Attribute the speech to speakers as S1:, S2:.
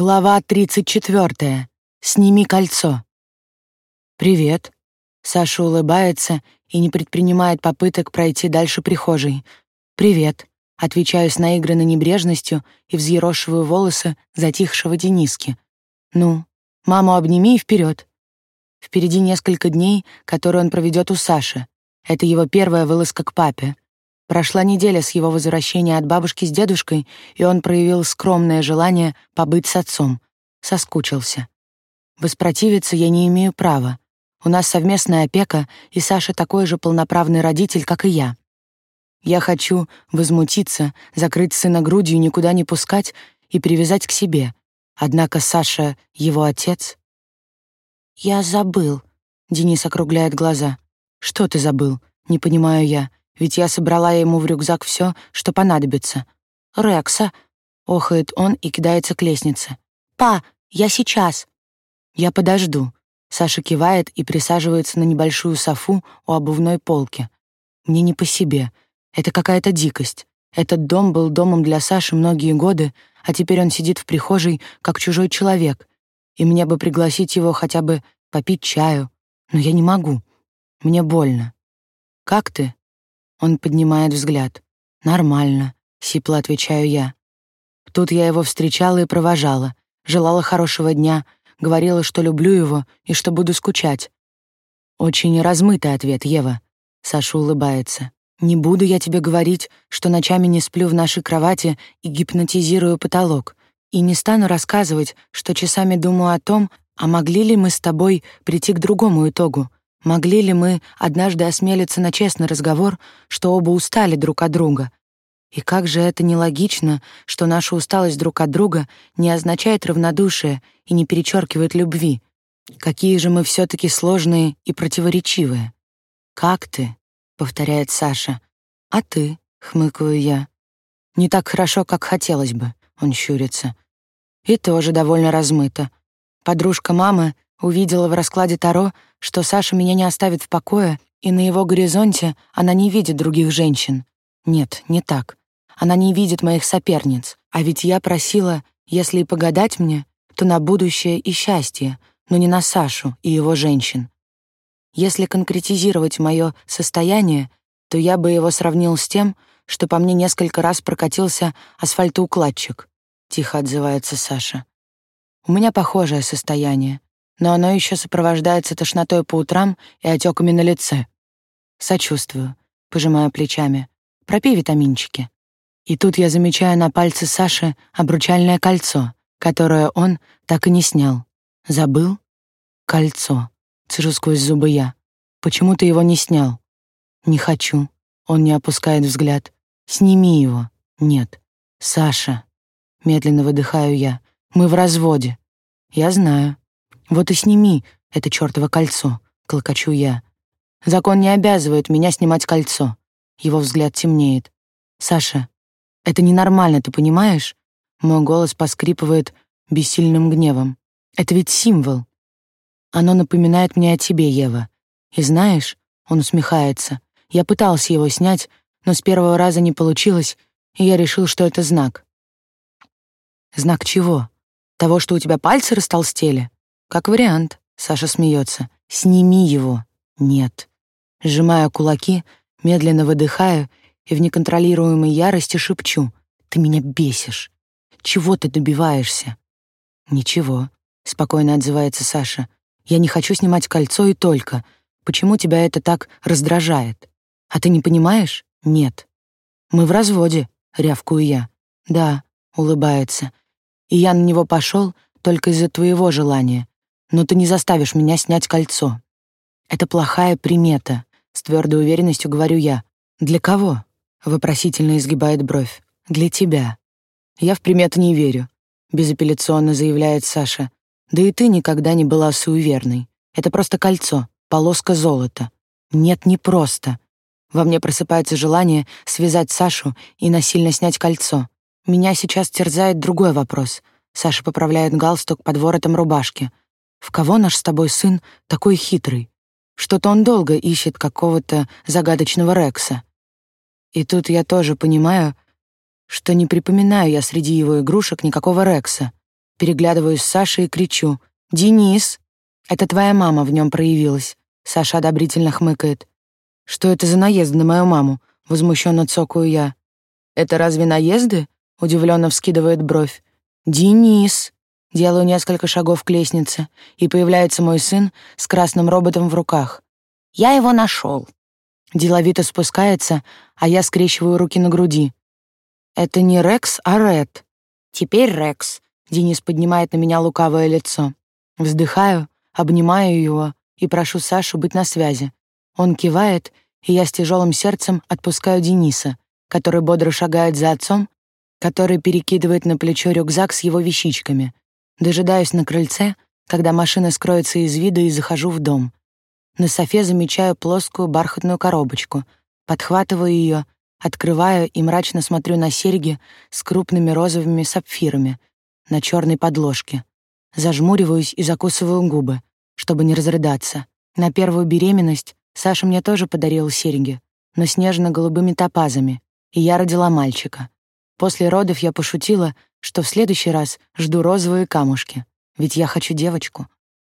S1: Глава 34. Сними кольцо. «Привет». Саша улыбается и не предпринимает попыток пройти дальше прихожей. «Привет». Отвечаю с наигранной небрежностью и взъерошиваю волосы затихшего Дениски. «Ну, маму обними и вперед. Впереди несколько дней, которые он проведет у Саши. Это его первая вылазка к папе. Прошла неделя с его возвращения от бабушки с дедушкой, и он проявил скромное желание побыть с отцом. Соскучился. Воспротивиться я не имею права. У нас совместная опека, и Саша такой же полноправный родитель, как и я. Я хочу возмутиться, закрыть сына грудью, никуда не пускать и привязать к себе. Однако Саша — его отец. «Я забыл», — Денис округляет глаза. «Что ты забыл?» — не понимаю я ведь я собрала ему в рюкзак все, что понадобится. «Рекса!» — охает он и кидается к лестнице. «Па, я сейчас!» «Я подожду». Саша кивает и присаживается на небольшую софу у обувной полки. Мне не по себе. Это какая-то дикость. Этот дом был домом для Саши многие годы, а теперь он сидит в прихожей, как чужой человек. И мне бы пригласить его хотя бы попить чаю. Но я не могу. Мне больно. «Как ты?» Он поднимает взгляд. «Нормально», — сипло отвечаю я. Тут я его встречала и провожала, желала хорошего дня, говорила, что люблю его и что буду скучать. Очень размытый ответ, Ева. Саша улыбается. Не буду я тебе говорить, что ночами не сплю в нашей кровати и гипнотизирую потолок. И не стану рассказывать, что часами думаю о том, а могли ли мы с тобой прийти к другому итогу, Могли ли мы однажды осмелиться на честный разговор, что оба устали друг от друга? И как же это нелогично, что наша усталость друг от друга не означает равнодушие и не перечеркивает любви. Какие же мы все таки сложные и противоречивые. «Как ты?» — повторяет Саша. «А ты?» — хмыкаю я. «Не так хорошо, как хотелось бы», — он щурится. И тоже довольно размыто. Подружка мамы увидела в раскладе Таро, что Саша меня не оставит в покое, и на его горизонте она не видит других женщин. Нет, не так. Она не видит моих соперниц. А ведь я просила, если и погадать мне, то на будущее и счастье, но не на Сашу и его женщин. Если конкретизировать мое состояние, то я бы его сравнил с тем, что по мне несколько раз прокатился асфальтоукладчик. Тихо отзывается Саша. У меня похожее состояние но оно еще сопровождается тошнотой по утрам и отеками на лице. Сочувствую, пожимаю плечами. Пропей витаминчики. И тут я замечаю на пальце Саши обручальное кольцо, которое он так и не снял. Забыл? Кольцо. Цежу сквозь зубы я. Почему ты его не снял? Не хочу. Он не опускает взгляд. Сними его. Нет. Саша. Медленно выдыхаю я. Мы в разводе. Я знаю. «Вот и сними это чёртово кольцо», — клокочу я. «Закон не обязывает меня снимать кольцо». Его взгляд темнеет. «Саша, это ненормально, ты понимаешь?» Мой голос поскрипывает бессильным гневом. «Это ведь символ. Оно напоминает мне о тебе, Ева. И знаешь, он усмехается. Я пытался его снять, но с первого раза не получилось, и я решил, что это знак. Знак чего? Того, что у тебя пальцы растолстели? Как вариант, Саша смеется. Сними его. Нет. Сжимая кулаки, медленно выдыхаю и в неконтролируемой ярости шепчу: "Ты меня бесишь. Чего ты добиваешься?" "Ничего", спокойно отзывается Саша. "Я не хочу снимать кольцо и только. Почему тебя это так раздражает? А ты не понимаешь? Нет. Мы в разводе", рявкую я. "Да", улыбается. "И я на него пошел только из-за твоего желания но ты не заставишь меня снять кольцо. Это плохая примета, с твердой уверенностью говорю я. Для кого? Вопросительно изгибает бровь. Для тебя. Я в приметы не верю, безапелляционно заявляет Саша. Да и ты никогда не была суеверной. Это просто кольцо, полоска золота. Нет, не просто. Во мне просыпается желание связать Сашу и насильно снять кольцо. Меня сейчас терзает другой вопрос. Саша поправляет галстук под воротом рубашки. В кого наш с тобой сын такой хитрый? Что-то он долго ищет какого-то загадочного Рекса. И тут я тоже понимаю, что не припоминаю я среди его игрушек никакого Рекса. Переглядываюсь с Сашей и кричу. «Денис!» «Это твоя мама в нем проявилась». Саша одобрительно хмыкает. «Что это за наезд на мою маму?» Возмущенно цокаю я. «Это разве наезды?» Удивленно вскидывает бровь. «Денис!» Делаю несколько шагов к лестнице, и появляется мой сын с красным роботом в руках. «Я его нашел!» Деловито спускается, а я скрещиваю руки на груди. «Это не Рекс, а Ред». «Теперь Рекс», — Денис поднимает на меня лукавое лицо. Вздыхаю, обнимаю его и прошу Сашу быть на связи. Он кивает, и я с тяжелым сердцем отпускаю Дениса, который бодро шагает за отцом, который перекидывает на плечо рюкзак с его вещичками. Дожидаюсь на крыльце, когда машина скроется из вида и захожу в дом. На софе замечаю плоскую бархатную коробочку, подхватываю ее, открываю и мрачно смотрю на серьги с крупными розовыми сапфирами на черной подложке. Зажмуриваюсь и закусываю губы, чтобы не разрыдаться. На первую беременность Саша мне тоже подарил серьги, но с нежно-голубыми топазами, и я родила мальчика. После родов я пошутила, что в следующий раз жду розовые камушки, ведь я хочу девочку.